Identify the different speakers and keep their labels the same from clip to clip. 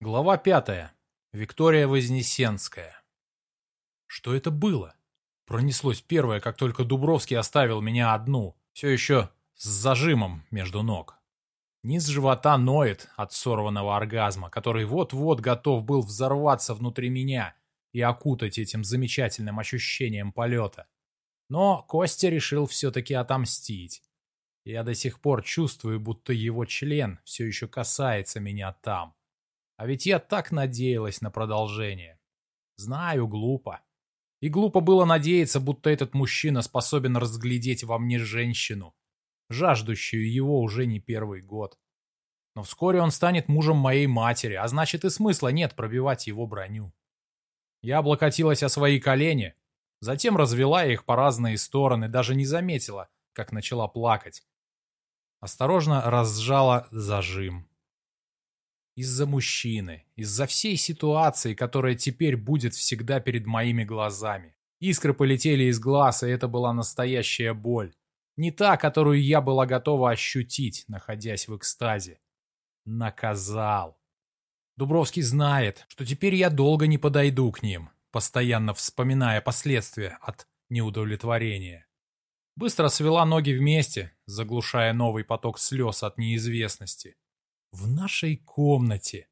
Speaker 1: Глава пятая. Виктория Вознесенская. Что это было? Пронеслось первое, как только Дубровский оставил меня одну, все еще с зажимом между ног. Низ живота ноет от сорванного оргазма, который вот-вот готов был взорваться внутри меня и окутать этим замечательным ощущением полета. Но Костя решил все-таки отомстить. Я до сих пор чувствую, будто его член все еще касается меня там. А ведь я так надеялась на продолжение. Знаю, глупо. И глупо было надеяться, будто этот мужчина способен разглядеть во мне женщину, жаждущую его уже не первый год. Но вскоре он станет мужем моей матери, а значит и смысла нет пробивать его броню. Я облокотилась о свои колени, затем развела их по разные стороны, даже не заметила, как начала плакать. Осторожно разжала зажим. Из-за мужчины, из-за всей ситуации, которая теперь будет всегда перед моими глазами. Искры полетели из глаз, и это была настоящая боль. Не та, которую я была готова ощутить, находясь в экстазе. Наказал. Дубровский знает, что теперь я долго не подойду к ним, постоянно вспоминая последствия от неудовлетворения. Быстро свела ноги вместе, заглушая новый поток слез от неизвестности. В нашей комнате.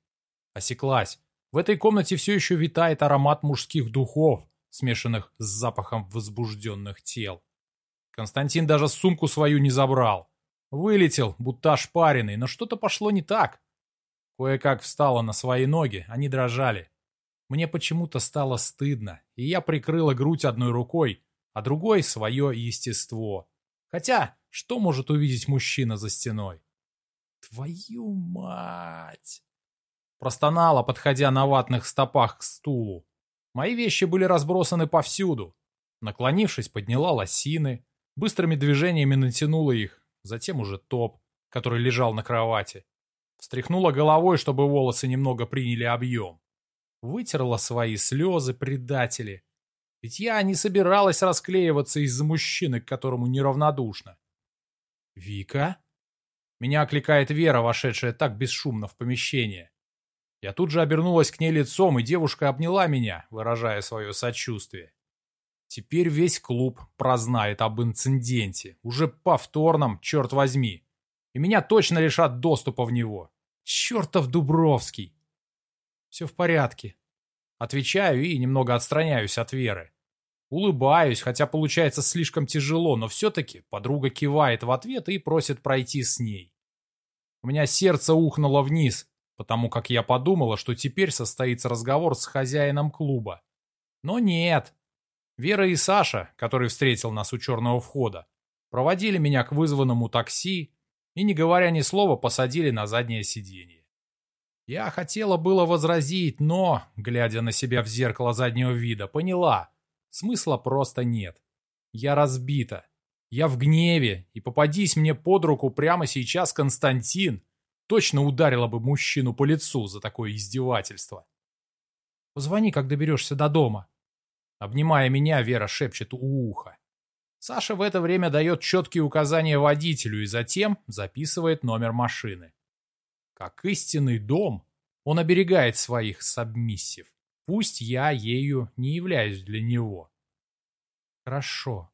Speaker 1: Осеклась. В этой комнате все еще витает аромат мужских духов, смешанных с запахом возбужденных тел. Константин даже сумку свою не забрал. Вылетел, будто ошпаренный, но что-то пошло не так. Кое-как встала на свои ноги, они дрожали. Мне почему-то стало стыдно, и я прикрыла грудь одной рукой, а другой — свое естество. Хотя, что может увидеть мужчина за стеной? Твою мать! Простонала, подходя на ватных стопах к стулу. Мои вещи были разбросаны повсюду. Наклонившись, подняла лосины, быстрыми движениями натянула их, затем уже топ, который лежал на кровати. Встряхнула головой, чтобы волосы немного приняли объем. Вытерла свои слезы, предатели. Ведь я не собиралась расклеиваться из-за мужчины, к которому неравнодушна. «Вика?» Меня окликает Вера, вошедшая так бесшумно в помещение. Я тут же обернулась к ней лицом, и девушка обняла меня, выражая свое сочувствие. Теперь весь клуб прознает об инциденте, уже повторном, черт возьми. И меня точно лишат доступа в него. Чертов Дубровский! Все в порядке. Отвечаю и немного отстраняюсь от Веры. Улыбаюсь, хотя получается слишком тяжело, но все-таки подруга кивает в ответ и просит пройти с ней. У меня сердце ухнуло вниз, потому как я подумала, что теперь состоится разговор с хозяином клуба. Но нет. Вера и Саша, который встретил нас у черного входа, проводили меня к вызванному такси и, не говоря ни слова, посадили на заднее сиденье. Я хотела было возразить, но, глядя на себя в зеркало заднего вида, поняла – Смысла просто нет. Я разбита. Я в гневе, и попадись мне под руку прямо сейчас Константин, точно ударила бы мужчину по лицу за такое издевательство. Позвони, как доберешься до дома. Обнимая меня, Вера шепчет у уха. Саша в это время дает четкие указания водителю и затем записывает номер машины. Как истинный дом, он оберегает своих сабмиссив. Пусть я ею не являюсь для него. Хорошо.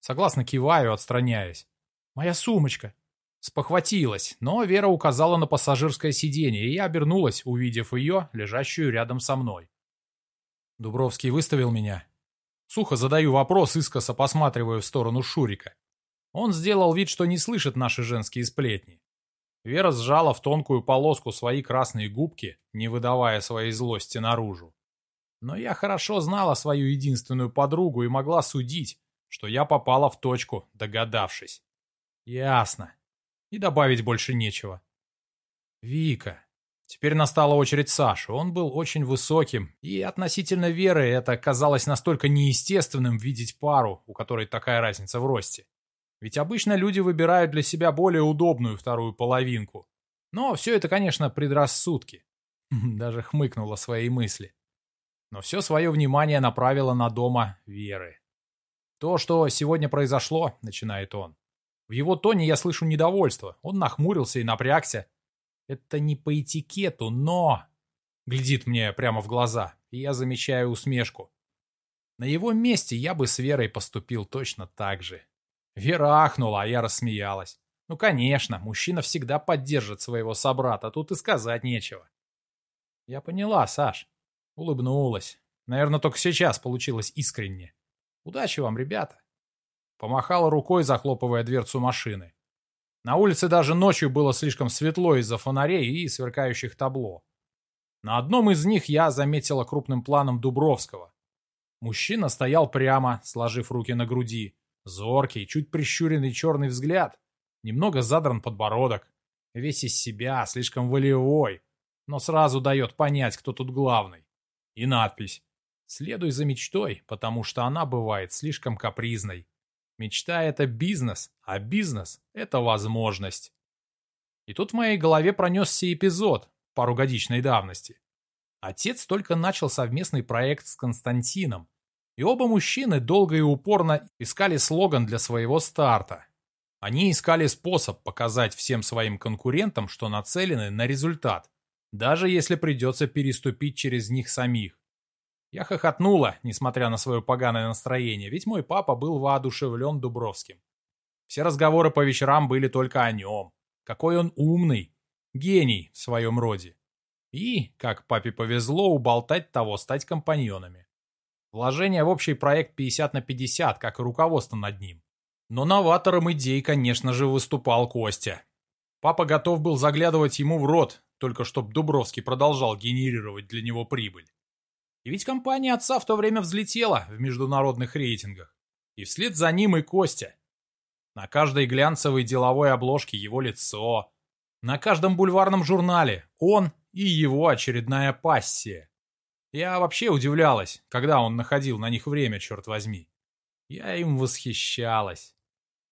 Speaker 1: Согласно киваю, отстраняясь. Моя сумочка. Спохватилась, но Вера указала на пассажирское сиденье, и я обернулась, увидев ее, лежащую рядом со мной. Дубровский выставил меня. Сухо задаю вопрос, искоса посматриваю в сторону Шурика. Он сделал вид, что не слышит наши женские сплетни. Вера сжала в тонкую полоску свои красные губки, не выдавая своей злости наружу. Но я хорошо знала свою единственную подругу и могла судить, что я попала в точку, догадавшись. Ясно. И добавить больше нечего. Вика. Теперь настала очередь Саши. Он был очень высоким, и относительно Веры это казалось настолько неестественным видеть пару, у которой такая разница в росте. Ведь обычно люди выбирают для себя более удобную вторую половинку. Но все это, конечно, предрассудки. Даже хмыкнула своей мысли но все свое внимание направила на дома Веры. «То, что сегодня произошло», — начинает он. В его тоне я слышу недовольство. Он нахмурился и напрягся. Это не по этикету, но... Глядит мне прямо в глаза, и я замечаю усмешку. На его месте я бы с Верой поступил точно так же. Вера ахнула, а я рассмеялась. Ну, конечно, мужчина всегда поддержит своего собрата, тут и сказать нечего. Я поняла, Саш. Улыбнулась. Наверное, только сейчас получилось искренне. Удачи вам, ребята. Помахала рукой, захлопывая дверцу машины. На улице даже ночью было слишком светло из-за фонарей и сверкающих табло. На одном из них я заметила крупным планом Дубровского. Мужчина стоял прямо, сложив руки на груди. Зоркий, чуть прищуренный черный взгляд. Немного задран подбородок. Весь из себя, слишком волевой. Но сразу дает понять, кто тут главный. И надпись. Следуй за мечтой, потому что она бывает слишком капризной. Мечта — это бизнес, а бизнес — это возможность. И тут в моей голове пронесся эпизод паругодичной давности. Отец только начал совместный проект с Константином, и оба мужчины долго и упорно искали слоган для своего старта. Они искали способ показать всем своим конкурентам, что нацелены на результат, даже если придется переступить через них самих. Я хохотнула, несмотря на свое поганое настроение, ведь мой папа был воодушевлен Дубровским. Все разговоры по вечерам были только о нем. Какой он умный, гений в своем роде. И, как папе повезло, уболтать того стать компаньонами. Вложение в общий проект 50 на 50, как и руководство над ним. Но новатором идей, конечно же, выступал Костя. Папа готов был заглядывать ему в рот, только чтобы Дубровский продолжал генерировать для него прибыль. И ведь компания отца в то время взлетела в международных рейтингах. И вслед за ним и Костя. На каждой глянцевой деловой обложке его лицо. На каждом бульварном журнале он и его очередная пассия. Я вообще удивлялась, когда он находил на них время, черт возьми. Я им восхищалась.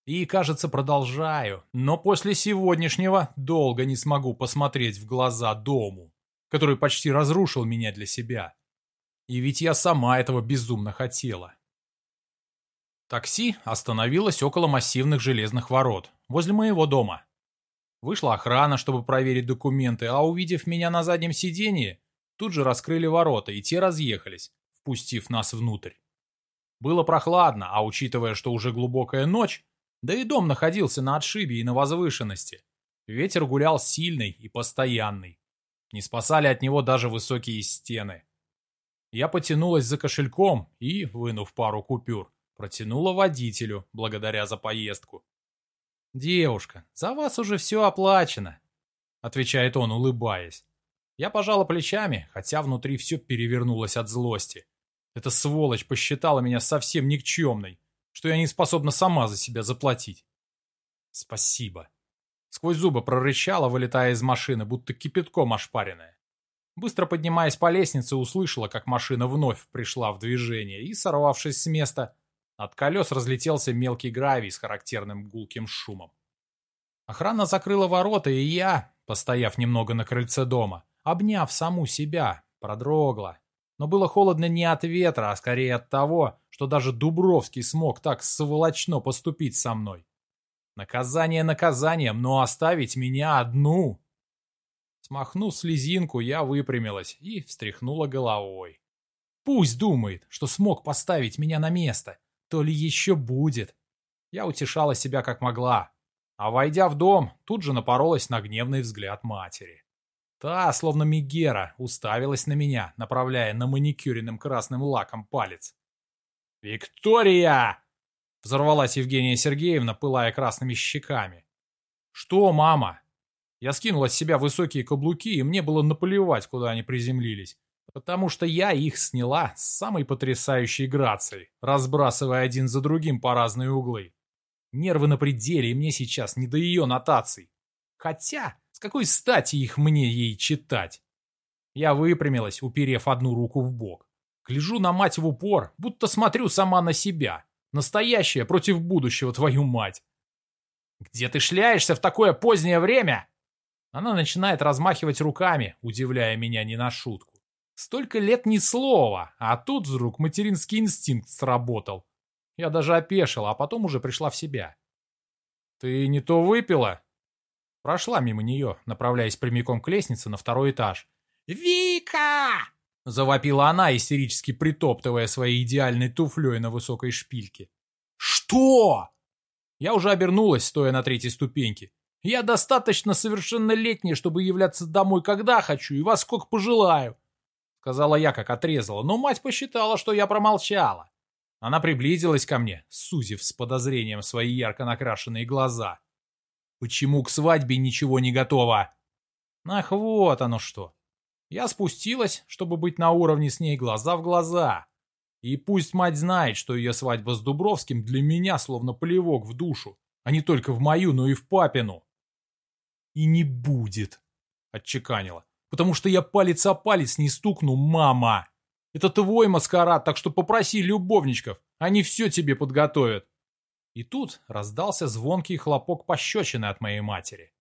Speaker 1: И, кажется, продолжаю, но после сегодняшнего долго не смогу посмотреть в глаза дому, который почти разрушил меня для себя. И ведь я сама этого безумно хотела. Такси остановилось около массивных железных ворот, возле моего дома. Вышла охрана, чтобы проверить документы, а увидев меня на заднем сиденье, тут же раскрыли ворота, и те разъехались, впустив нас внутрь. Было прохладно, а учитывая, что уже глубокая ночь, да и дом находился на отшибе и на возвышенности, ветер гулял сильный и постоянный. Не спасали от него даже высокие стены. Я потянулась за кошельком и, вынув пару купюр, протянула водителю, благодаря за поездку. «Девушка, за вас уже все оплачено», — отвечает он, улыбаясь. Я пожала плечами, хотя внутри все перевернулось от злости. Эта сволочь посчитала меня совсем никчемной, что я не способна сама за себя заплатить. Спасибо. Сквозь зубы прорычала, вылетая из машины, будто кипятком ошпаренная. Быстро поднимаясь по лестнице, услышала, как машина вновь пришла в движение и, сорвавшись с места, от колес разлетелся мелкий гравий с характерным гулким шумом. Охрана закрыла ворота, и я, постояв немного на крыльце дома, обняв саму себя, продрогла. Но было холодно не от ветра, а скорее от того, что даже Дубровский смог так сволочно поступить со мной. Наказание наказанием, но оставить меня одну Смахнув слезинку, я выпрямилась и встряхнула головой. Пусть думает, что смог поставить меня на место, то ли еще будет. Я утешала себя как могла, а войдя в дом, тут же напоролась на гневный взгляд матери. Та, словно Мегера, уставилась на меня, направляя на маникюренным красным лаком палец. «Виктория!» — взорвалась Евгения Сергеевна, пылая красными щеками. «Что, мама?» Я скинул с себя высокие каблуки, и мне было наплевать, куда они приземлились. Потому что я их сняла с самой потрясающей грацией, разбрасывая один за другим по разные углы. Нервы на пределе, и мне сейчас не до ее нотаций. Хотя, какой стати их мне ей читать? Я выпрямилась, уперев одну руку в бок. Гляжу на мать в упор, будто смотрю сама на себя. Настоящее против будущего, твою мать. «Где ты шляешься в такое позднее время?» Она начинает размахивать руками, удивляя меня не на шутку. Столько лет ни слова, а тут вдруг материнский инстинкт сработал. Я даже опешила, а потом уже пришла в себя. «Ты не то выпила?» Прошла мимо нее, направляясь прямиком к лестнице на второй этаж. «Вика!» — завопила она, истерически притоптывая своей идеальной туфлей на высокой шпильке. «Что?» Я уже обернулась, стоя на третьей ступеньке. «Я достаточно совершеннолетняя, чтобы являться домой, когда хочу и во сколько пожелаю», — сказала я, как отрезала, но мать посчитала, что я промолчала. Она приблизилась ко мне, сузив с подозрением свои ярко накрашенные глаза. «Почему к свадьбе ничего не готово?» «Ах, вот оно что!» Я спустилась, чтобы быть на уровне с ней глаза в глаза. И пусть мать знает, что ее свадьба с Дубровским для меня словно плевок в душу, а не только в мою, но и в папину. И не будет, отчеканила, потому что я палец о палец не стукну, мама. Это твой маскарад, так что попроси любовничков, они все тебе подготовят. И тут раздался звонкий хлопок пощечины от моей матери.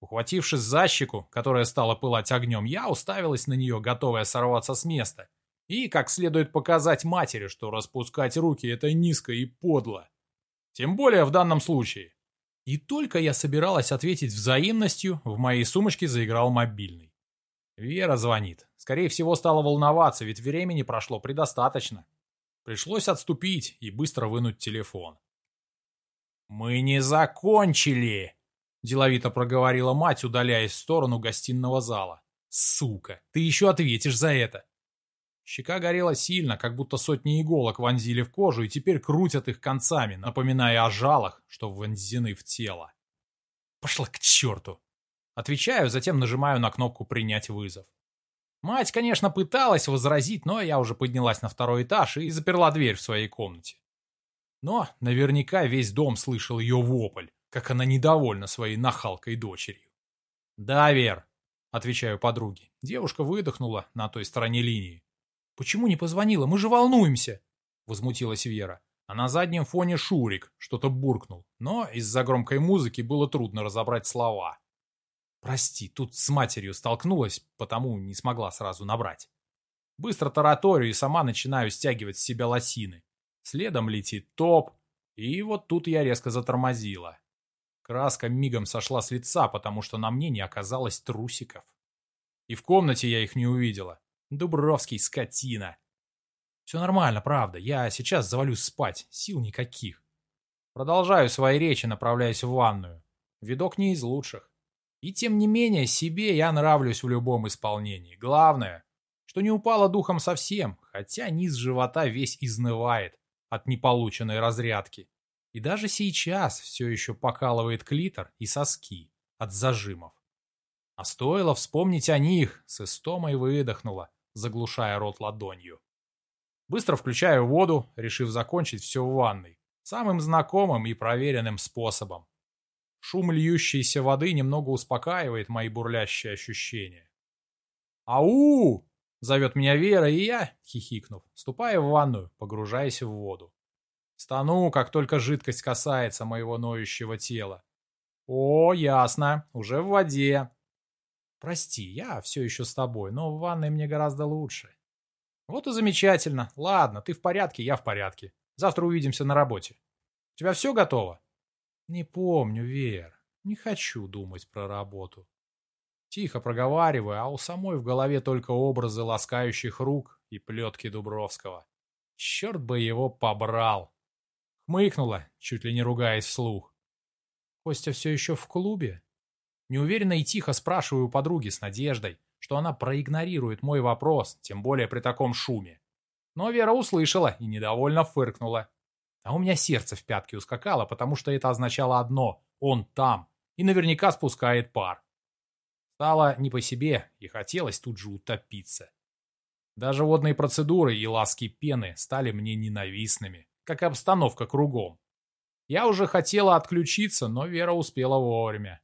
Speaker 1: Ухватившись за щеку, которая стала пылать огнем, я уставилась на нее, готовая сорваться с места, и как следует показать матери, что распускать руки – это низко и подло. Тем более в данном случае. И только я собиралась ответить взаимностью, в моей сумочке заиграл мобильный. Вера звонит. Скорее всего, стала волноваться, ведь времени прошло предостаточно. Пришлось отступить и быстро вынуть телефон. «Мы не закончили!» – деловито проговорила мать, удаляясь в сторону гостиного зала. «Сука, ты еще ответишь за это!» Щека горела сильно, как будто сотни иголок вонзили в кожу и теперь крутят их концами, напоминая о жалах, что вонзены в тело. Пошла к черту. Отвечаю, затем нажимаю на кнопку «Принять вызов». Мать, конечно, пыталась возразить, но я уже поднялась на второй этаж и заперла дверь в своей комнате. Но наверняка весь дом слышал ее вопль, как она недовольна своей нахалкой дочерью. «Да, Вер», — отвечаю подруге. Девушка выдохнула на той стороне линии. «Почему не позвонила? Мы же волнуемся!» Возмутилась Вера. А на заднем фоне Шурик что-то буркнул, но из-за громкой музыки было трудно разобрать слова. «Прости, тут с матерью столкнулась, потому не смогла сразу набрать. Быстро тараторю и сама начинаю стягивать с себя лосины. Следом летит топ, и вот тут я резко затормозила. Краска мигом сошла с лица, потому что на мне не оказалось трусиков. И в комнате я их не увидела. Дубровский, скотина. Все нормально, правда. Я сейчас завалюсь спать. Сил никаких. Продолжаю свои речи, направляясь в ванную. Видок не из лучших. И тем не менее, себе я нравлюсь в любом исполнении. Главное, что не упала духом совсем, хотя низ живота весь изнывает от неполученной разрядки. И даже сейчас все еще покалывает клитор и соски от зажимов. А стоило вспомнить о них, с истомой выдохнула, заглушая рот ладонью. Быстро включаю воду, решив закончить все в ванной, самым знакомым и проверенным способом. Шум льющейся воды немного успокаивает мои бурлящие ощущения. «Ау!» — зовет меня Вера, и я, хихикнув, ступаю в ванную, погружаясь в воду. Стану, как только жидкость касается моего ноющего тела. О, ясно, уже в воде. Прости, я все еще с тобой, но в ванной мне гораздо лучше. Вот и замечательно. Ладно, ты в порядке, я в порядке. Завтра увидимся на работе. У тебя все готово? Не помню, Вер. Не хочу думать про работу. Тихо проговариваю, а у самой в голове только образы ласкающих рук и плетки Дубровского. Черт бы его побрал. Хмыкнула, чуть ли не ругаясь вслух. Костя все еще в клубе? Неуверенно и тихо спрашиваю у подруги с надеждой, что она проигнорирует мой вопрос, тем более при таком шуме. Но Вера услышала и недовольно фыркнула. А у меня сердце в пятки ускакало, потому что это означало одно — он там, и наверняка спускает пар. Стало не по себе, и хотелось тут же утопиться. Даже водные процедуры и ласки пены стали мне ненавистными, как и обстановка кругом. Я уже хотела отключиться, но Вера успела вовремя.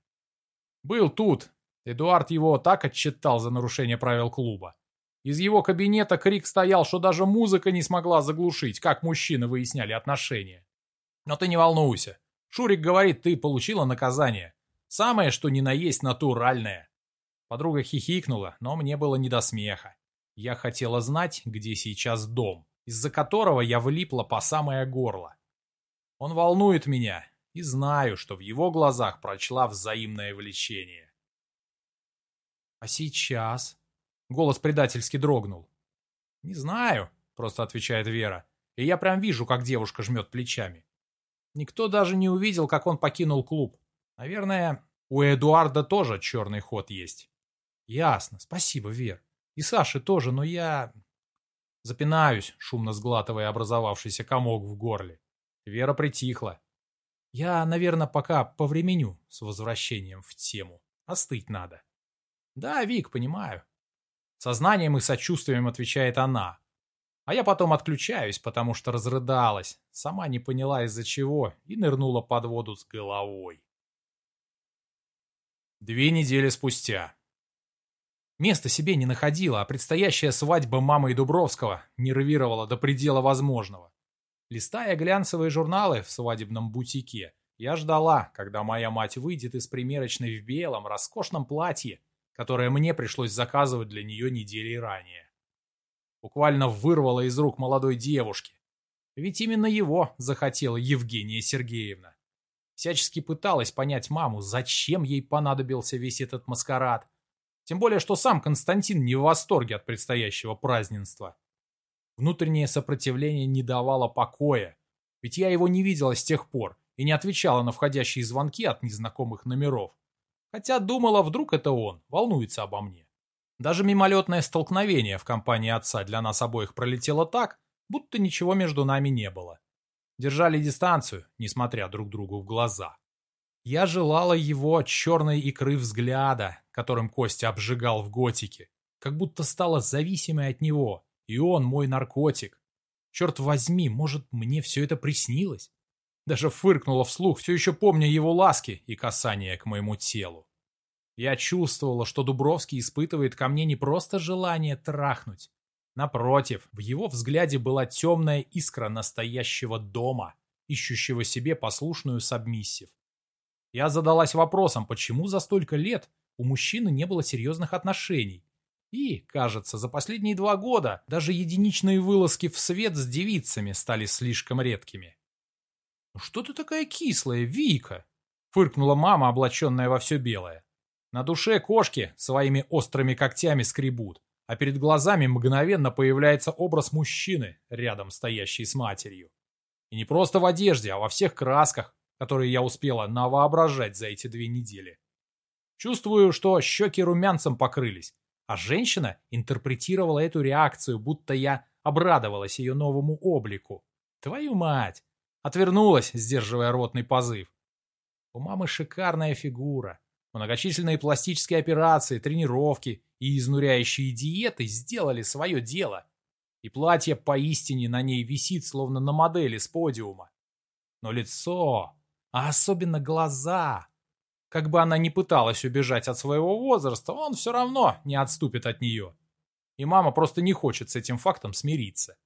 Speaker 1: Был тут. Эдуард его так отчитал за нарушение правил клуба. Из его кабинета крик стоял, что даже музыка не смогла заглушить, как мужчины выясняли отношения. Но ты не волнуйся. Шурик говорит, ты получила наказание. Самое, что ни на есть натуральное. Подруга хихикнула, но мне было не до смеха. Я хотела знать, где сейчас дом, из-за которого я влипла по самое горло. Он волнует меня, и знаю, что в его глазах прочла взаимное влечение. «А сейчас?» Голос предательски дрогнул. «Не знаю», — просто отвечает Вера. И я прям вижу, как девушка жмет плечами. Никто даже не увидел, как он покинул клуб. Наверное, у Эдуарда тоже черный ход есть. Ясно, спасибо, Вер. И Саши тоже, но я... Запинаюсь, шумно сглатывая образовавшийся комок в горле. Вера притихла. Я, наверное, пока повременю с возвращением в тему. Остыть надо. Да, Вик, понимаю. Сознанием и сочувствием отвечает она. А я потом отключаюсь, потому что разрыдалась, сама не поняла из-за чего и нырнула под воду с головой. Две недели спустя. Места себе не находила, а предстоящая свадьба мамы и Дубровского нервировала до предела возможного. Листая глянцевые журналы в свадебном бутике, я ждала, когда моя мать выйдет из примерочной в белом, роскошном платье, которое мне пришлось заказывать для нее недели ранее. Буквально вырвала из рук молодой девушки. Ведь именно его захотела Евгения Сергеевна. Всячески пыталась понять маму, зачем ей понадобился весь этот маскарад. Тем более, что сам Константин не в восторге от предстоящего празднества. Внутреннее сопротивление не давало покоя, ведь я его не видела с тех пор и не отвечала на входящие звонки от незнакомых номеров. Хотя думала, вдруг это он, волнуется обо мне. Даже мимолетное столкновение в компании отца для нас обоих пролетело так, будто ничего между нами не было. Держали дистанцию, несмотря друг другу в глаза. Я желала его черной икры взгляда, которым Костя обжигал в готике, как будто стала зависимой от него, и он мой наркотик. Черт возьми, может, мне все это приснилось? Даже фыркнула вслух, все еще помня его ласки и касания к моему телу. Я чувствовала, что Дубровский испытывает ко мне не просто желание трахнуть. Напротив, в его взгляде была темная искра настоящего дома, ищущего себе послушную сабмиссив. Я задалась вопросом, почему за столько лет у мужчины не было серьезных отношений. И, кажется, за последние два года даже единичные вылазки в свет с девицами стали слишком редкими. «Ну что ты такая кислая, Вика?» — фыркнула мама, облаченная во все белое. На душе кошки своими острыми когтями скребут, а перед глазами мгновенно появляется образ мужчины, рядом стоящий с матерью. И не просто в одежде, а во всех красках, которые я успела навоображать за эти две недели. Чувствую, что щеки румянцем покрылись, а женщина интерпретировала эту реакцию, будто я обрадовалась ее новому облику. Твою мать! Отвернулась, сдерживая ротный позыв. У мамы шикарная фигура. Многочисленные пластические операции, тренировки и изнуряющие диеты сделали свое дело. И платье поистине на ней висит, словно на модели с подиума. Но лицо, а особенно глаза. Как бы она ни пыталась убежать от своего возраста, он все равно не отступит от нее. И мама просто не хочет с этим фактом смириться.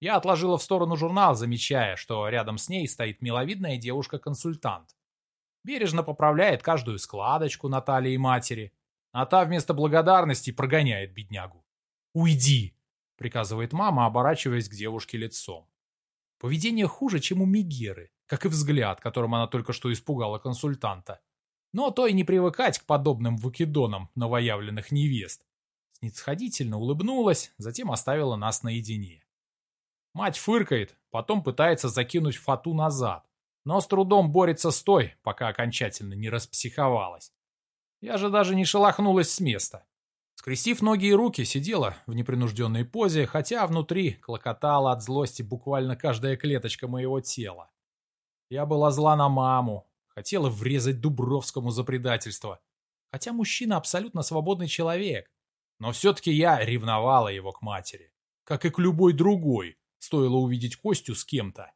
Speaker 1: Я отложила в сторону журнал, замечая, что рядом с ней стоит миловидная девушка-консультант. Бережно поправляет каждую складочку на талии матери, а та вместо благодарности прогоняет беднягу. «Уйди!» — приказывает мама, оборачиваясь к девушке лицом. Поведение хуже, чем у Мегеры, как и взгляд, которым она только что испугала консультанта. Но то и не привыкать к подобным выкидонам новоявленных невест. Снисходительно улыбнулась, затем оставила нас наедине. Мать фыркает, потом пытается закинуть фату назад, но с трудом борется с той, пока окончательно не распсиховалась. Я же даже не шелохнулась с места. Скрестив ноги и руки, сидела в непринужденной позе, хотя внутри клокотала от злости буквально каждая клеточка моего тела. Я была зла на маму, хотела врезать Дубровскому за предательство. Хотя мужчина абсолютно свободный человек. Но все-таки я ревновала его к матери. Как и к любой другой, стоило увидеть Костю с кем-то.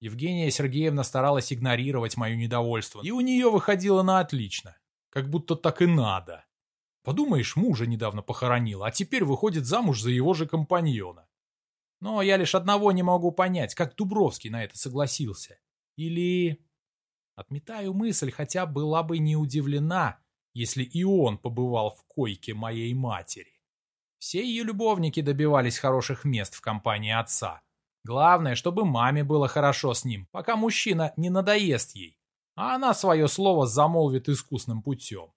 Speaker 1: Евгения Сергеевна старалась игнорировать мое недовольство, и у нее выходило на отлично. Как будто так и надо. Подумаешь, мужа недавно похоронила, а теперь выходит замуж за его же компаньона. Но я лишь одного не могу понять, как Дубровский на это согласился. Или... Отметаю мысль, хотя была бы не удивлена, если и он побывал в койке моей матери. Все ее любовники добивались хороших мест в компании отца. Главное, чтобы маме было хорошо с ним, пока мужчина не надоест ей, а она свое слово замолвит искусным путем.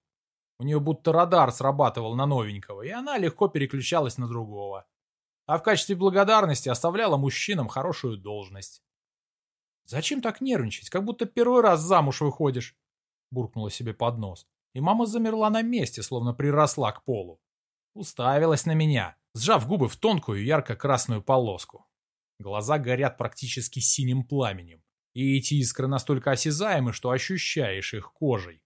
Speaker 1: У нее будто радар срабатывал на новенького, и она легко переключалась на другого. А в качестве благодарности оставляла мужчинам хорошую должность. «Зачем так нервничать, как будто первый раз замуж выходишь?» буркнула себе под нос. И мама замерла на месте, словно приросла к полу. Уставилась на меня, сжав губы в тонкую ярко-красную полоску. Глаза горят практически синим пламенем, и эти искры настолько осязаемы, что ощущаешь их кожей.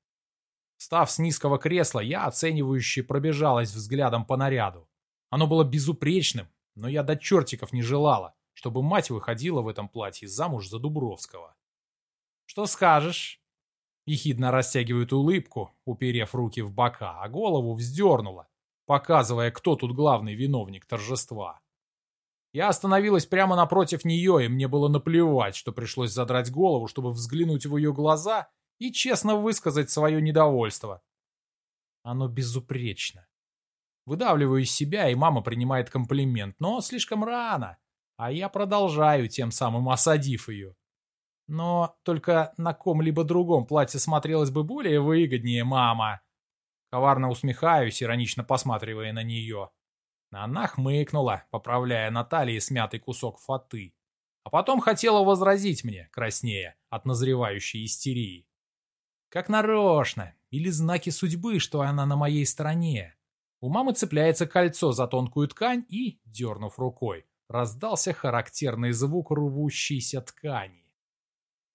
Speaker 1: Став с низкого кресла, я оценивающе пробежалась взглядом по наряду. Оно было безупречным, но я до чертиков не желала, чтобы мать выходила в этом платье замуж за Дубровского. «Что скажешь?» Ехидно растягивает улыбку, уперев руки в бока, а голову вздернула, показывая, кто тут главный виновник торжества. Я остановилась прямо напротив нее, и мне было наплевать, что пришлось задрать голову, чтобы взглянуть в ее глаза и честно высказать свое недовольство. Оно безупречно. Выдавливаю из себя, и мама принимает комплимент, но слишком рано, а я продолжаю, тем самым осадив ее. Но только на ком-либо другом платье смотрелось бы более выгоднее, мама. Коварно усмехаюсь, иронично посматривая на нее. Она хмыкнула, поправляя на талии смятый кусок фаты. А потом хотела возразить мне, краснее, от назревающей истерии. Как нарочно, или знаки судьбы, что она на моей стороне. У мамы цепляется кольцо за тонкую ткань и, дернув рукой, раздался характерный звук рвущейся ткани.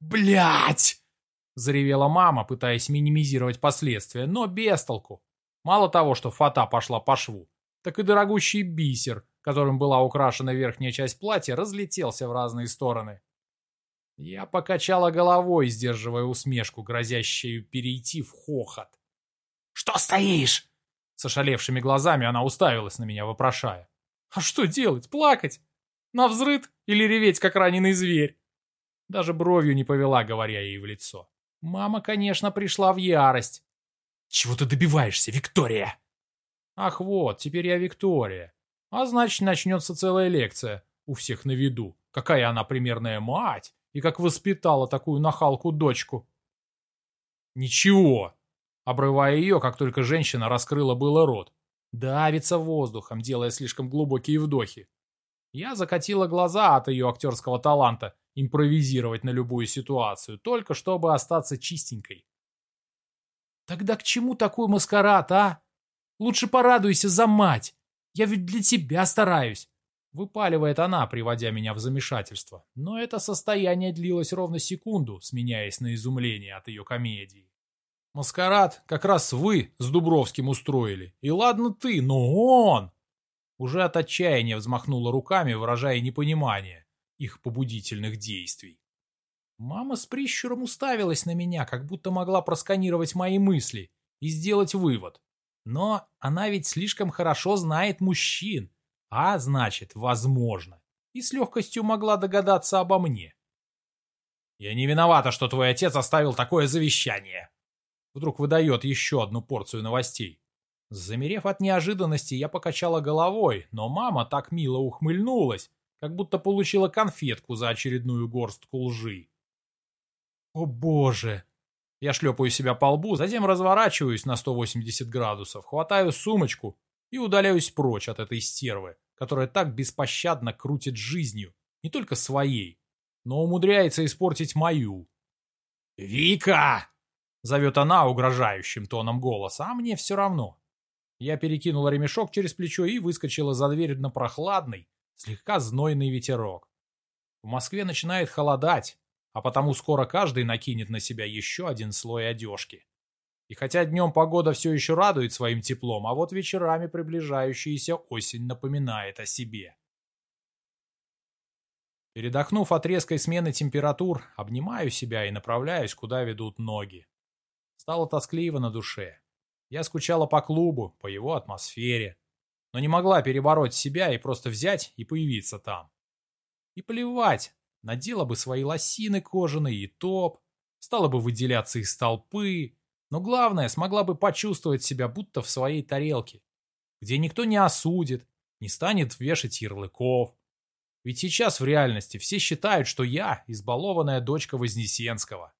Speaker 1: Блять! Заревела мама, пытаясь минимизировать последствия, но без толку. Мало того, что фата пошла по шву, так и дорогущий бисер, которым была украшена верхняя часть платья, разлетелся в разные стороны. Я покачала головой, сдерживая усмешку, грозящую перейти в хохот. «Что стоишь?» С ошалевшими глазами она уставилась на меня, вопрошая. «А что делать? Плакать? На взрыд или реветь, как раненый зверь?» Даже бровью не повела, говоря ей в лицо. Мама, конечно, пришла в ярость. «Чего ты добиваешься, Виктория?» «Ах вот, теперь я Виктория. А значит, начнется целая лекция. У всех на виду. Какая она примерная мать, и как воспитала такую нахалку-дочку». «Ничего!» Обрывая ее, как только женщина раскрыла было рот. Давится воздухом, делая слишком глубокие вдохи. Я закатила глаза от ее актерского таланта импровизировать на любую ситуацию, только чтобы остаться чистенькой. Тогда к чему такой маскарад, а? Лучше порадуйся за мать. Я ведь для тебя стараюсь. Выпаливает она, приводя меня в замешательство. Но это состояние длилось ровно секунду, сменяясь на изумление от ее комедии. Маскарад как раз вы с Дубровским устроили. И ладно ты, но он... Уже от отчаяния взмахнула руками, выражая непонимание их побудительных действий. Мама с прищуром уставилась на меня, как будто могла просканировать мои мысли и сделать вывод. Но она ведь слишком хорошо знает мужчин, а значит, возможно, и с легкостью могла догадаться обо мне. «Я не виновата, что твой отец оставил такое завещание!» Вдруг выдает еще одну порцию новостей. Замерев от неожиданности, я покачала головой, но мама так мило ухмыльнулась, как будто получила конфетку за очередную горстку лжи. «О боже!» Я шлепаю себя по лбу, затем разворачиваюсь на 180 градусов, хватаю сумочку и удаляюсь прочь от этой стервы, которая так беспощадно крутит жизнью, не только своей, но умудряется испортить мою. «Вика!» — зовет она угрожающим тоном голоса, а мне все равно. Я перекинула ремешок через плечо и выскочила за дверь на прохладный, слегка знойный ветерок. В Москве начинает холодать, а потому скоро каждый накинет на себя еще один слой одежки. И хотя днем погода все еще радует своим теплом, а вот вечерами приближающаяся осень напоминает о себе. Передохнув от резкой смены температур, обнимаю себя и направляюсь, куда ведут ноги. Стало тоскливо на душе. Я скучала по клубу, по его атмосфере, но не могла перебороть себя и просто взять и появиться там. И плевать, надела бы свои лосины кожаные и топ, стала бы выделяться из толпы, но главное, смогла бы почувствовать себя будто в своей тарелке, где никто не осудит, не станет вешать ярлыков. Ведь сейчас в реальности все считают, что я избалованная дочка Вознесенского.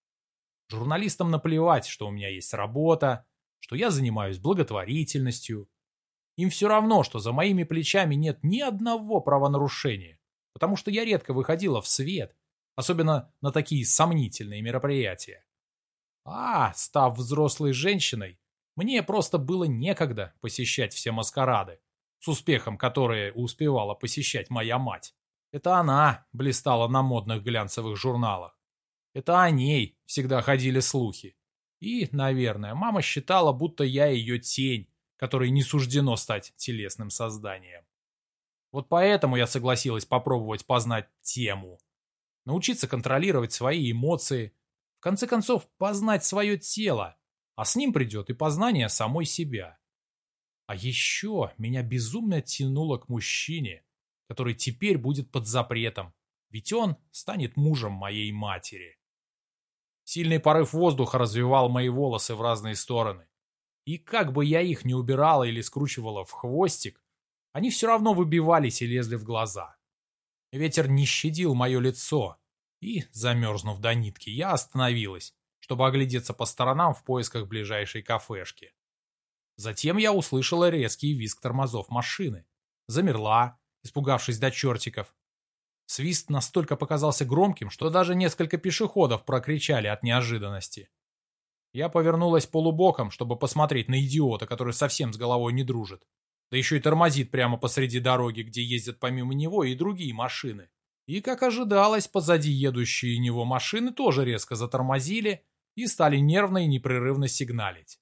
Speaker 1: Журналистам наплевать, что у меня есть работа, что я занимаюсь благотворительностью. Им все равно, что за моими плечами нет ни одного правонарушения, потому что я редко выходила в свет, особенно на такие сомнительные мероприятия. А, став взрослой женщиной, мне просто было некогда посещать все маскарады, с успехом которые успевала посещать моя мать. Это она блистала на модных глянцевых журналах. Это о ней всегда ходили слухи. И, наверное, мама считала, будто я ее тень, которой не суждено стать телесным созданием. Вот поэтому я согласилась попробовать познать тему. Научиться контролировать свои эмоции. В конце концов, познать свое тело. А с ним придет и познание самой себя. А еще меня безумно тянуло к мужчине, который теперь будет под запретом, ведь он станет мужем моей матери. Сильный порыв воздуха развивал мои волосы в разные стороны. И как бы я их не убирала или скручивала в хвостик, они все равно выбивались и лезли в глаза. Ветер не щадил мое лицо, и, замерзнув до нитки, я остановилась, чтобы оглядеться по сторонам в поисках ближайшей кафешки. Затем я услышала резкий визг тормозов машины. Замерла, испугавшись до чертиков, Свист настолько показался громким, что даже несколько пешеходов прокричали от неожиданности. Я повернулась полубоком, чтобы посмотреть на идиота, который совсем с головой не дружит. Да еще и тормозит прямо посреди дороги, где ездят помимо него и другие машины. И, как ожидалось, позади едущие него машины тоже резко затормозили и стали нервно и непрерывно сигналить.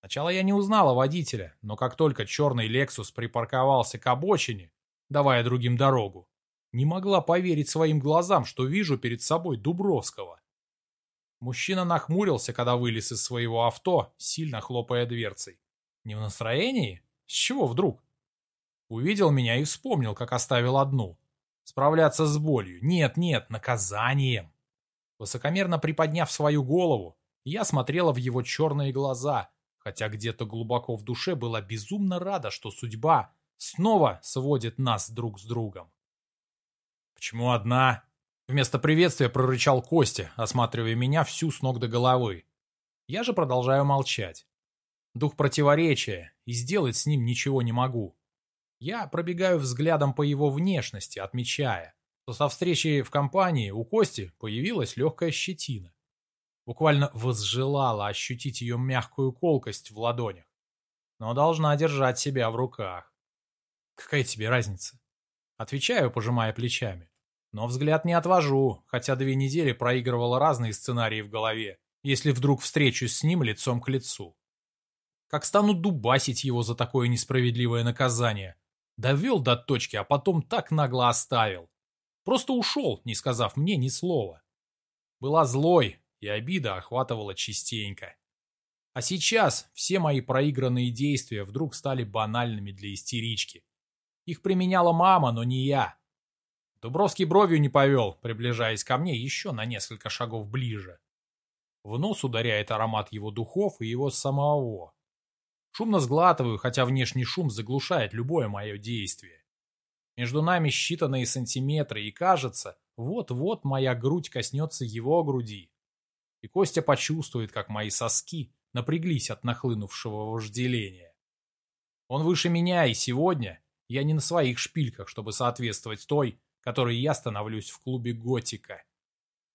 Speaker 1: Сначала я не узнала водителя, но как только черный «Лексус» припарковался к обочине, давая другим дорогу, не могла поверить своим глазам, что вижу перед собой Дубровского. Мужчина нахмурился, когда вылез из своего авто, сильно хлопая дверцей. Не в настроении? С чего вдруг? Увидел меня и вспомнил, как оставил одну. Справляться с болью. Нет, нет, наказанием. Высокомерно приподняв свою голову, я смотрела в его черные глаза, хотя где-то глубоко в душе была безумно рада, что судьба снова сводит нас друг с другом. «Почему одна?» Вместо приветствия прорычал Костя, осматривая меня всю с ног до головы. Я же продолжаю молчать. Дух противоречия, и сделать с ним ничего не могу. Я пробегаю взглядом по его внешности, отмечая, что со встречи в компании у Кости появилась легкая щетина. Буквально возжелала ощутить ее мягкую колкость в ладонях, но должна держать себя в руках. Какая тебе разница? Отвечаю, пожимая плечами. Но взгляд не отвожу, хотя две недели проигрывала разные сценарии в голове, если вдруг встречусь с ним лицом к лицу. Как стану дубасить его за такое несправедливое наказание. Довел до точки, а потом так нагло оставил. Просто ушел, не сказав мне ни слова. Была злой, и обида охватывала частенько. А сейчас все мои проигранные действия вдруг стали банальными для истерички. Их применяла мама, но не я. Дубровский бровью не повел, приближаясь ко мне еще на несколько шагов ближе. В нос ударяет аромат его духов и его самого. Шумно сглатываю, хотя внешний шум заглушает любое мое действие. Между нами считанные сантиметры, и кажется, вот-вот моя грудь коснется его груди. И Костя почувствует, как мои соски напряглись от нахлынувшего вожделения. Он выше меня, и сегодня я не на своих шпильках, чтобы соответствовать той, которой я становлюсь в клубе «Готика».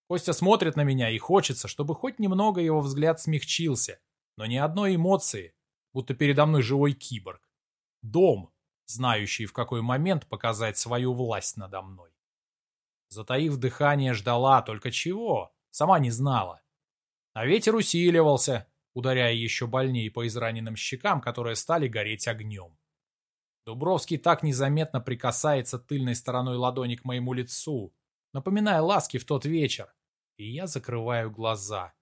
Speaker 1: Костя смотрит на меня и хочется, чтобы хоть немного его взгляд смягчился, но ни одной эмоции, будто передо мной живой киборг. Дом, знающий в какой момент показать свою власть надо мной. Затаив дыхание, ждала только чего, сама не знала. А ветер усиливался, ударяя еще больнее по израненным щекам, которые стали гореть огнем. Дубровский так незаметно прикасается тыльной стороной ладони к моему лицу, напоминая ласки в тот вечер, и я закрываю глаза,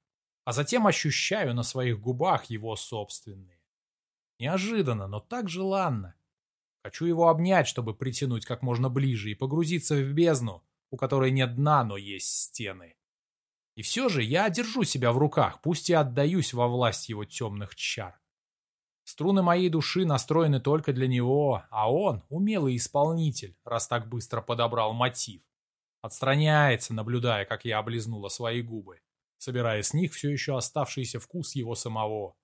Speaker 1: а затем ощущаю на своих губах его собственные. Неожиданно, но так желанно. Хочу его обнять, чтобы притянуть как можно ближе и погрузиться в бездну, у которой нет дна, но есть стены. И все же я держу себя в руках, пусть и отдаюсь во власть его темных чар. Струны моей души настроены только для него, а он — умелый исполнитель, раз так быстро подобрал мотив. Отстраняется, наблюдая, как я облизнула свои губы, собирая с них все еще оставшийся вкус его самого.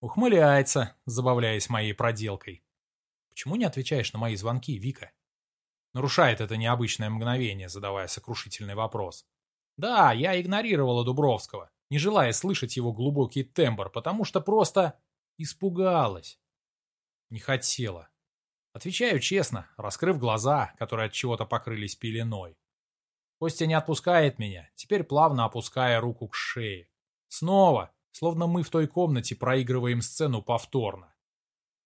Speaker 1: Ухмыляется, забавляясь моей проделкой. Почему не отвечаешь на мои звонки, Вика? Нарушает это необычное мгновение, задавая сокрушительный вопрос. Да, я игнорировала Дубровского, не желая слышать его глубокий тембр, потому что просто испугалась. Не хотела. Отвечаю честно, раскрыв глаза, которые от чего-то покрылись пеленой. Костя не отпускает меня, теперь плавно опуская руку к шее. Снова, словно мы в той комнате проигрываем сцену повторно.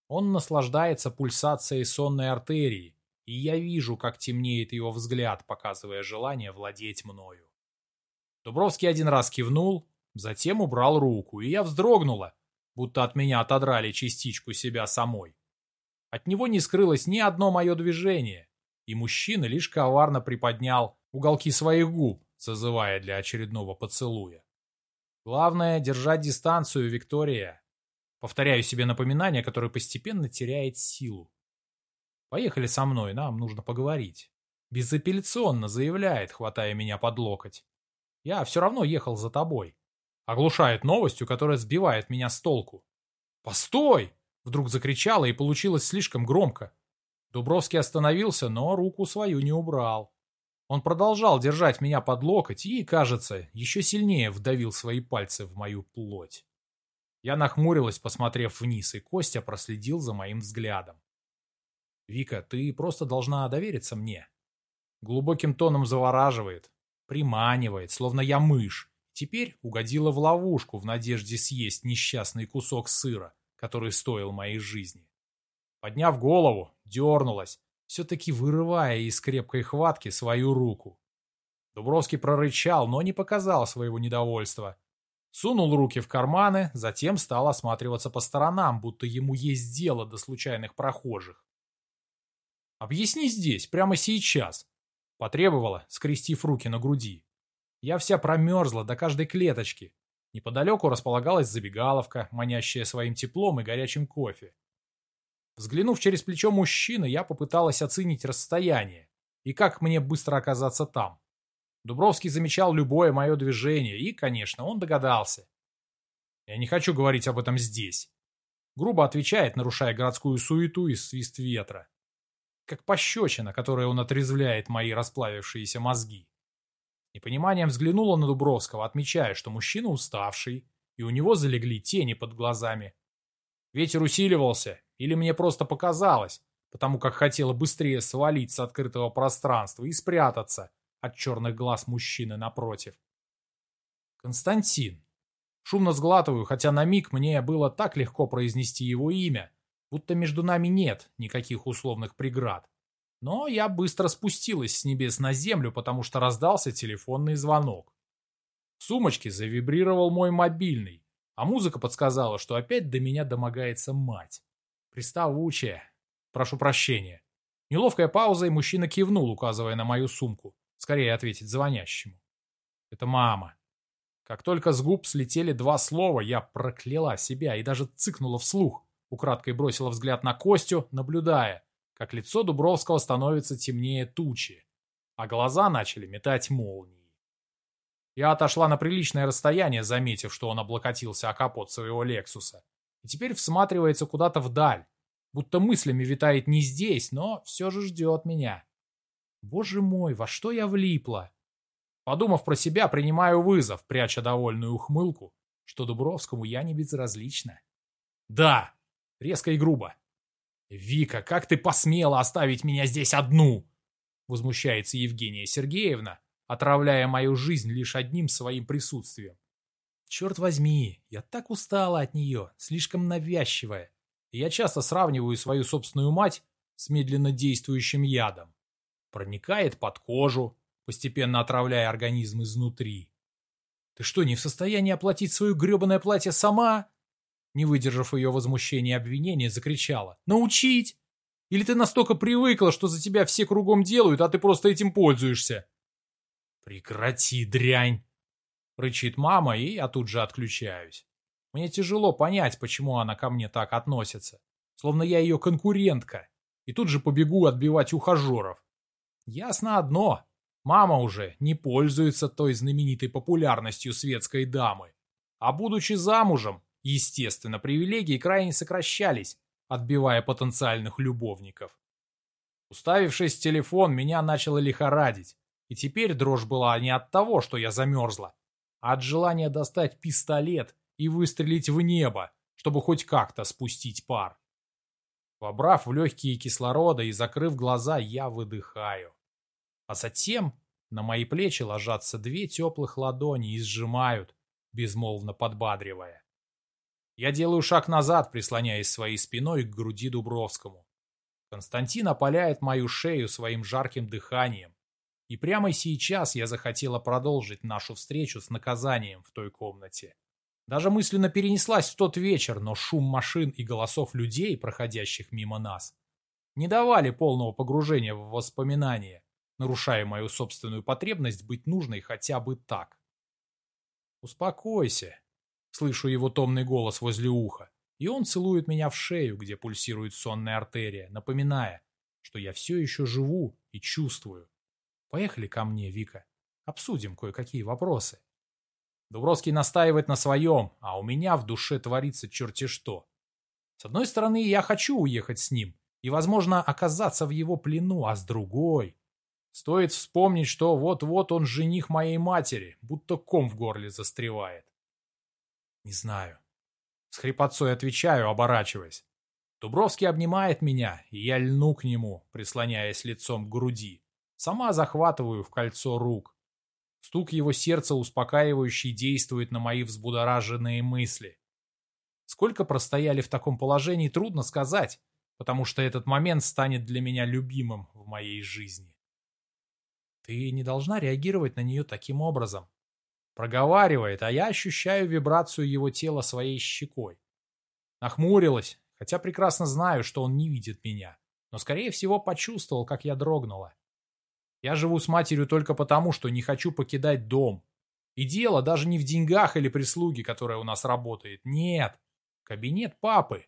Speaker 1: Он наслаждается пульсацией сонной артерии, и я вижу, как темнеет его взгляд, показывая желание владеть мною. Дубровский один раз кивнул, затем убрал руку, и я вздрогнула, будто от меня отодрали частичку себя самой. От него не скрылось ни одно мое движение, и мужчина лишь коварно приподнял уголки своих губ, созывая для очередного поцелуя. Главное — держать дистанцию, Виктория. Повторяю себе напоминание, которое постепенно теряет силу. Поехали со мной, нам нужно поговорить. Безапелляционно заявляет, хватая меня под локоть. Я все равно ехал за тобой. Оглушает новостью, которая сбивает меня с толку. «Постой!» — вдруг закричала и получилось слишком громко. Дубровский остановился, но руку свою не убрал. Он продолжал держать меня под локоть и, кажется, еще сильнее вдавил свои пальцы в мою плоть. Я нахмурилась, посмотрев вниз, и Костя проследил за моим взглядом. «Вика, ты просто должна довериться мне». Глубоким тоном завораживает, приманивает, словно я мышь. Теперь угодила в ловушку в надежде съесть несчастный кусок сыра, который стоил моей жизни. Подняв голову, дернулась, все-таки вырывая из крепкой хватки свою руку. Дубровский прорычал, но не показал своего недовольства. Сунул руки в карманы, затем стал осматриваться по сторонам, будто ему есть дело до случайных прохожих. Объясни здесь, прямо сейчас. Потребовала, скрестив руки на груди. Я вся промерзла до каждой клеточки. Неподалеку располагалась забегаловка, манящая своим теплом и горячим кофе. Взглянув через плечо мужчины, я попыталась оценить расстояние и как мне быстро оказаться там. Дубровский замечал любое мое движение, и, конечно, он догадался. Я не хочу говорить об этом здесь. Грубо отвечает, нарушая городскую суету и свист ветра как пощечина, которой он отрезвляет мои расплавившиеся мозги. Непониманием взглянула на Дубровского, отмечая, что мужчина уставший, и у него залегли тени под глазами. Ветер усиливался, или мне просто показалось, потому как хотела быстрее свалить с открытого пространства и спрятаться от черных глаз мужчины напротив. Константин. Шумно сглатываю, хотя на миг мне было так легко произнести его имя, будто между нами нет никаких условных преград. Но я быстро спустилась с небес на землю, потому что раздался телефонный звонок. В сумочке завибрировал мой мобильный, а музыка подсказала, что опять до меня домогается мать. Приставучая. Прошу прощения. Неловкая пауза, и мужчина кивнул, указывая на мою сумку. Скорее ответить звонящему. Это мама. Как только с губ слетели два слова, я прокляла себя и даже цыкнула вслух. Украдкой бросила взгляд на Костю, наблюдая, как лицо Дубровского становится темнее тучи, а глаза начали метать молнии. Я отошла на приличное расстояние, заметив, что он облокотился о капот своего Лексуса, и теперь всматривается куда-то вдаль, будто мыслями витает не здесь, но все же ждет меня. Боже мой, во что я влипла? Подумав про себя, принимаю вызов, пряча довольную ухмылку, что Дубровскому я не безразлична. Да, Резко и грубо. «Вика, как ты посмела оставить меня здесь одну?» Возмущается Евгения Сергеевна, отравляя мою жизнь лишь одним своим присутствием. Черт возьми, я так устала от нее, слишком навязчивая. Я часто сравниваю свою собственную мать с медленно действующим ядом. Проникает под кожу, постепенно отравляя организм изнутри. Ты что, не в состоянии оплатить свое гребаное платье сама? Не выдержав ее возмущения и обвинения, закричала. «Научить! Или ты настолько привыкла, что за тебя все кругом делают, а ты просто этим пользуешься?» «Прекрати, дрянь!» Рычит мама, и я тут же отключаюсь. Мне тяжело понять, почему она ко мне так относится. Словно я ее конкурентка. И тут же побегу отбивать ухажеров. Ясно одно. Мама уже не пользуется той знаменитой популярностью светской дамы. А будучи замужем, Естественно, привилегии крайне сокращались, отбивая потенциальных любовников. Уставившись в телефон, меня начало лихорадить. И теперь дрожь была не от того, что я замерзла, а от желания достать пистолет и выстрелить в небо, чтобы хоть как-то спустить пар. Вобрав в легкие кислорода и закрыв глаза, я выдыхаю. А затем на мои плечи ложатся две теплых ладони и сжимают, безмолвно подбадривая. Я делаю шаг назад, прислоняясь своей спиной к груди Дубровскому. Константин опаляет мою шею своим жарким дыханием. И прямо сейчас я захотела продолжить нашу встречу с наказанием в той комнате. Даже мысленно перенеслась в тот вечер, но шум машин и голосов людей, проходящих мимо нас, не давали полного погружения в воспоминания, нарушая мою собственную потребность быть нужной хотя бы так. «Успокойся», — слышу его томный голос возле уха. И он целует меня в шею, где пульсирует сонная артерия, напоминая, что я все еще живу и чувствую. Поехали ко мне, Вика. Обсудим кое-какие вопросы. Дубровский настаивает на своем, а у меня в душе творится черти что. С одной стороны, я хочу уехать с ним и, возможно, оказаться в его плену, а с другой... Стоит вспомнить, что вот-вот он жених моей матери, будто ком в горле застревает. Не знаю. С хрипотцой отвечаю, оборачиваясь. Дубровский обнимает меня, и я льну к нему, прислоняясь лицом к груди. Сама захватываю в кольцо рук. Стук его сердца успокаивающий действует на мои взбудораженные мысли. Сколько простояли в таком положении, трудно сказать, потому что этот момент станет для меня любимым в моей жизни. Ты не должна реагировать на нее таким образом. Проговаривает, а я ощущаю вибрацию его тела своей щекой. Нахмурилась, хотя прекрасно знаю, что он не видит меня, но, скорее всего, почувствовал, как я дрогнула. Я живу с матерью только потому, что не хочу покидать дом. И дело даже не в деньгах или прислуге, которая у нас работает. Нет, кабинет папы.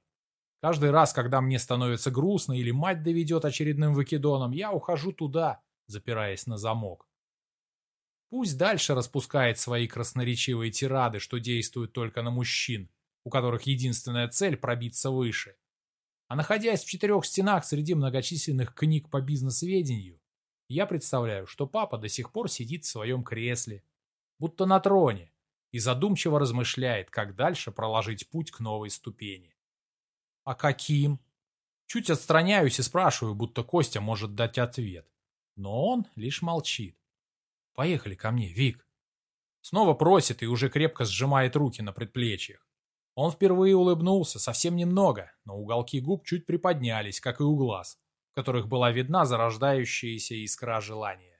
Speaker 1: Каждый раз, когда мне становится грустно или мать доведет очередным выкидоном, я ухожу туда, запираясь на замок. Пусть дальше распускает свои красноречивые тирады, что действуют только на мужчин, у которых единственная цель пробиться выше. А находясь в четырех стенах среди многочисленных книг по бизнес-ведению, я представляю, что папа до сих пор сидит в своем кресле, будто на троне, и задумчиво размышляет, как дальше проложить путь к новой ступени. А каким? Чуть отстраняюсь и спрашиваю, будто Костя может дать ответ. Но он лишь молчит. Поехали ко мне, Вик. Снова просит и уже крепко сжимает руки на предплечьях. Он впервые улыбнулся, совсем немного, но уголки губ чуть приподнялись, как и у глаз, в которых была видна зарождающаяся искра желания.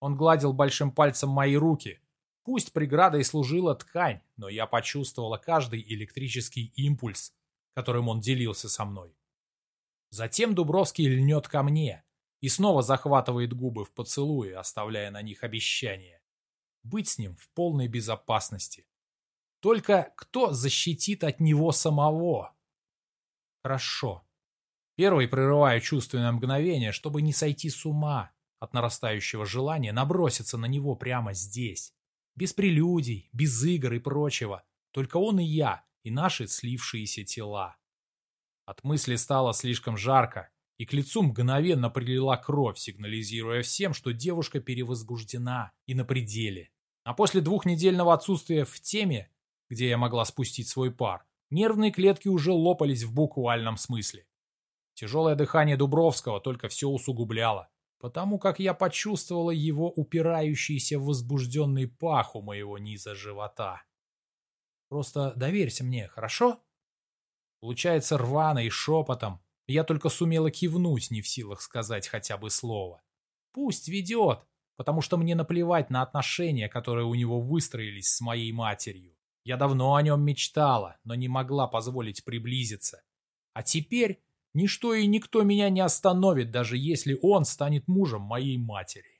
Speaker 1: Он гладил большим пальцем мои руки. Пусть преградой служила ткань, но я почувствовала каждый электрический импульс, которым он делился со мной. Затем Дубровский льнет ко мне, и снова захватывает губы в поцелуе, оставляя на них обещание. Быть с ним в полной безопасности. Только кто защитит от него самого? Хорошо. Первый прерываю чувственное мгновение, чтобы не сойти с ума от нарастающего желания наброситься на него прямо здесь. Без прелюдий, без игр и прочего. Только он и я, и наши слившиеся тела. От мысли стало слишком жарко, и к лицу мгновенно прилила кровь, сигнализируя всем, что девушка перевозбуждена и на пределе. А после двухнедельного отсутствия в теме, где я могла спустить свой пар, нервные клетки уже лопались в буквальном смысле. Тяжелое дыхание Дубровского только все усугубляло, потому как я почувствовала его упирающийся в возбужденный пах у моего низа живота. Просто доверься мне, хорошо? Получается рвано и шепотом, я только сумела кивнуть, не в силах сказать хотя бы слово. Пусть ведет, потому что мне наплевать на отношения, которые у него выстроились с моей матерью. Я давно о нем мечтала, но не могла позволить приблизиться. А теперь ничто и никто меня не остановит, даже если он станет мужем моей матери.